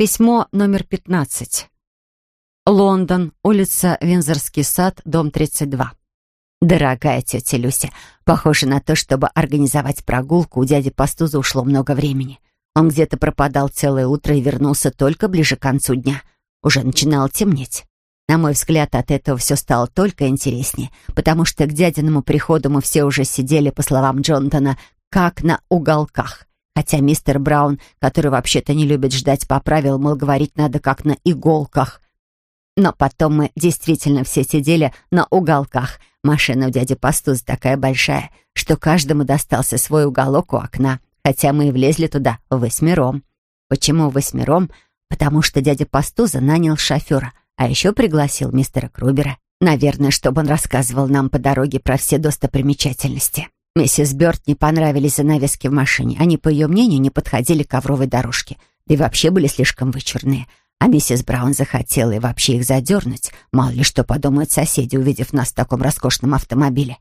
Письмо номер 15. Лондон, улица Винзорский сад, дом 32. Дорогая тетя Люся, похоже на то, чтобы организовать прогулку, у дяди Пастуза ушло много времени. Он где-то пропадал целое утро и вернулся только ближе к концу дня. Уже начинало темнеть. На мой взгляд, от этого все стало только интереснее, потому что к дядиному приходу мы все уже сидели, по словам Джонатана, как на уголках. Хотя мистер Браун, который вообще-то не любит ждать по правилам, мол, говорить надо как на иголках. Но потом мы действительно все сидели на уголках. Машина у дяди Пастуз такая большая, что каждому достался свой уголок у окна, хотя мы и влезли туда восьмером. Почему восьмером? Потому что дядя Пастуза нанял шофера, а еще пригласил мистера Крубера. Наверное, чтобы он рассказывал нам по дороге про все достопримечательности. Миссис Бёрд не понравились занавески в машине. Они, по ее мнению, не подходили к ковровой дорожке. Да и вообще были слишком вычурные. А миссис Браун захотела и вообще их задернуть. Мало ли что подумают соседи, увидев нас в таком роскошном автомобиле.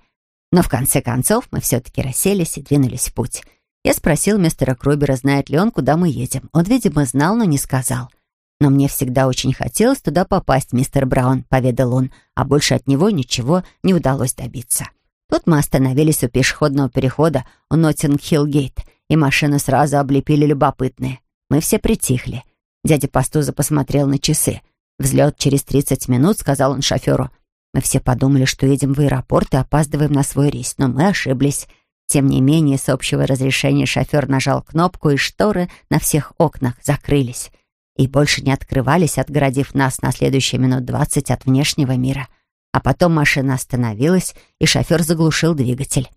Но в конце концов мы все-таки расселись и двинулись в путь. Я спросил мистера Крубера, знает ли он, куда мы едем. Он, видимо, знал, но не сказал. «Но мне всегда очень хотелось туда попасть, мистер Браун», — поведал он, а больше от него ничего не удалось добиться. Тут мы остановились у пешеходного перехода у Ноттинг-Хилл-Гейт, и машину сразу облепили любопытные. Мы все притихли. Дядя Пастуза посмотрел на часы. «Взлет через 30 минут», — сказал он шоферу. Мы все подумали, что едем в аэропорт и опаздываем на свой рейс, но мы ошиблись. Тем не менее, с общего разрешения шофер нажал кнопку, и шторы на всех окнах закрылись и больше не открывались, отгородив нас на следующие минут двадцать от внешнего мира. А потом машина остановилась, и шофер заглушил двигатель.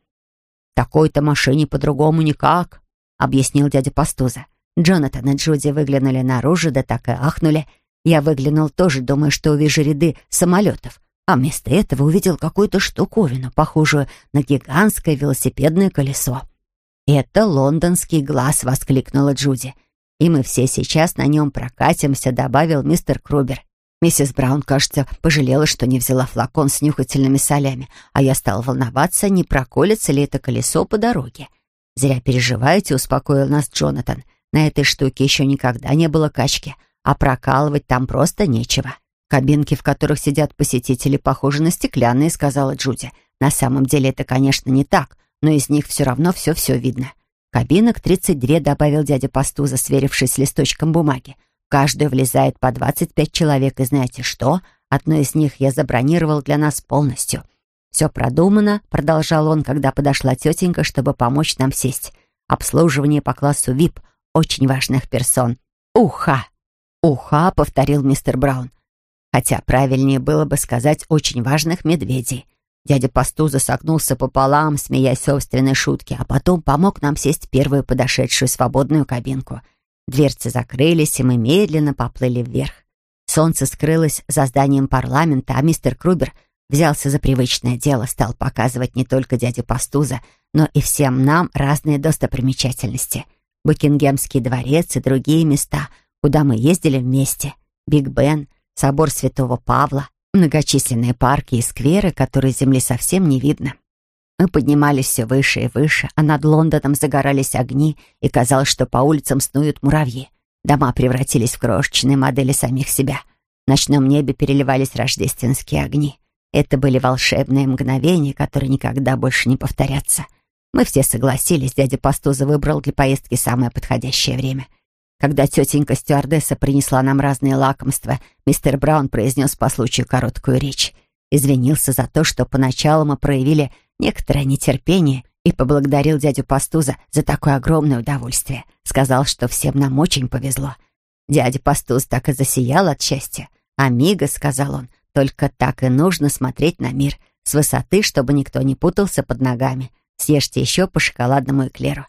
«Такой-то машине по-другому никак», — объяснил дядя Пастуза. Джонатан и Джуди выглянули наружу, да так и ахнули. Я выглянул тоже, думая, что увижу ряды самолетов, а вместо этого увидел какую-то штуковину, похожую на гигантское велосипедное колесо. «Это лондонский глаз!» — воскликнула Джуди. «И мы все сейчас на нем прокатимся», — добавил мистер Крубер. Миссис Браун, кажется, пожалела, что не взяла флакон с нюхательными солями, а я стал волноваться, не проколется ли это колесо по дороге. «Зря переживаете», — успокоил нас Джонатан. «На этой штуке еще никогда не было качки, а прокалывать там просто нечего». «Кабинки, в которых сидят посетители, похожи на стеклянные», — сказала Джуди. «На самом деле это, конечно, не так, но из них все равно все-все видно». «Кабинок тридцать две», — добавил дядя Пастуза, сверившись с листочком бумаги каждую влезает по 25 человек, и знаете что? Одну из них я забронировал для нас полностью. «Все продумано», — продолжал он, когда подошла тетенька, чтобы помочь нам сесть. «Обслуживание по классу ВИП очень важных персон. Уха!» «Уха», — повторил мистер Браун. Хотя правильнее было бы сказать «очень важных медведей». Дядя Пастуза согнулся пополам, смеясь собственной шутки, а потом помог нам сесть в первую подошедшую свободную кабинку — Дверцы закрылись, и мы медленно поплыли вверх. Солнце скрылось за зданием парламента, а мистер Крубер взялся за привычное дело, стал показывать не только дяде Пастуза, но и всем нам разные достопримечательности. Букингемский дворец и другие места, куда мы ездили вместе. Биг Бен, собор Святого Павла, многочисленные парки и скверы, которые земли совсем не видно. Мы поднимались все выше и выше, а над Лондоном загорались огни, и казалось, что по улицам снуют муравьи. Дома превратились в крошечные модели самих себя. В ночном небе переливались рождественские огни. Это были волшебные мгновения, которые никогда больше не повторятся. Мы все согласились, дядя Пастуза выбрал для поездки самое подходящее время. Когда тетенька-стюардесса принесла нам разные лакомства, мистер Браун произнес по случаю короткую речь. Извинился за то, что поначалу мы проявили некоторое нетерпение и поблагодарил дядю Пастуза за такое огромное удовольствие. Сказал, что всем нам очень повезло. Дядя Пастуз так и засиял от счастья. «Амиго», — сказал он, — «только так и нужно смотреть на мир. С высоты, чтобы никто не путался под ногами. Съешьте еще по шоколадному эклеру».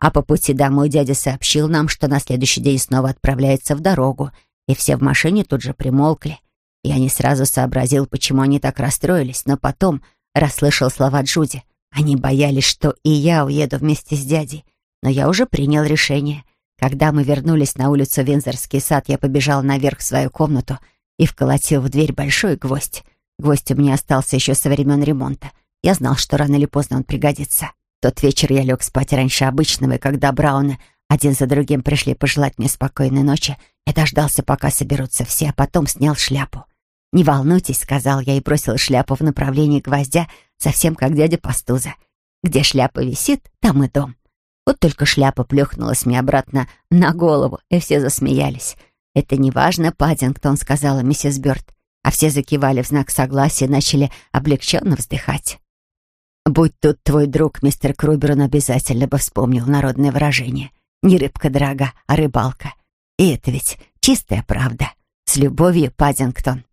А по пути домой дядя сообщил нам, что на следующий день снова отправляется в дорогу, и все в машине тут же примолкли. Я не сразу сообразил, почему они так расстроились, но потом расслышал слова Джуди. Они боялись, что и я уеду вместе с дядей. Но я уже принял решение. Когда мы вернулись на улицу Винзорский сад, я побежал наверх в свою комнату и вколотил в дверь большой гвоздь. Гвоздь у меня остался еще со времен ремонта. Я знал, что рано или поздно он пригодится. Тот вечер я лег спать раньше обычного, и когда Брауны один за другим пришли пожелать мне спокойной ночи, Я дождался, пока соберутся все, а потом снял шляпу. «Не волнуйтесь», — сказал я и бросил шляпу в направлении гвоздя, совсем как дядя Пастуза. «Где шляпа висит, там и дом». Вот только шляпа плюхнулась мне обратно на голову, и все засмеялись. «Это не важно, Паддингтон», — сказала миссис Бёрд. А все закивали в знак согласия и начали облегченно вздыхать. «Будь тут твой друг, мистер Крубер, он обязательно бы вспомнил народное выражение. Не рыбка дорога, а рыбалка. И это ведь чистая правда. С любовью, Паддингтон».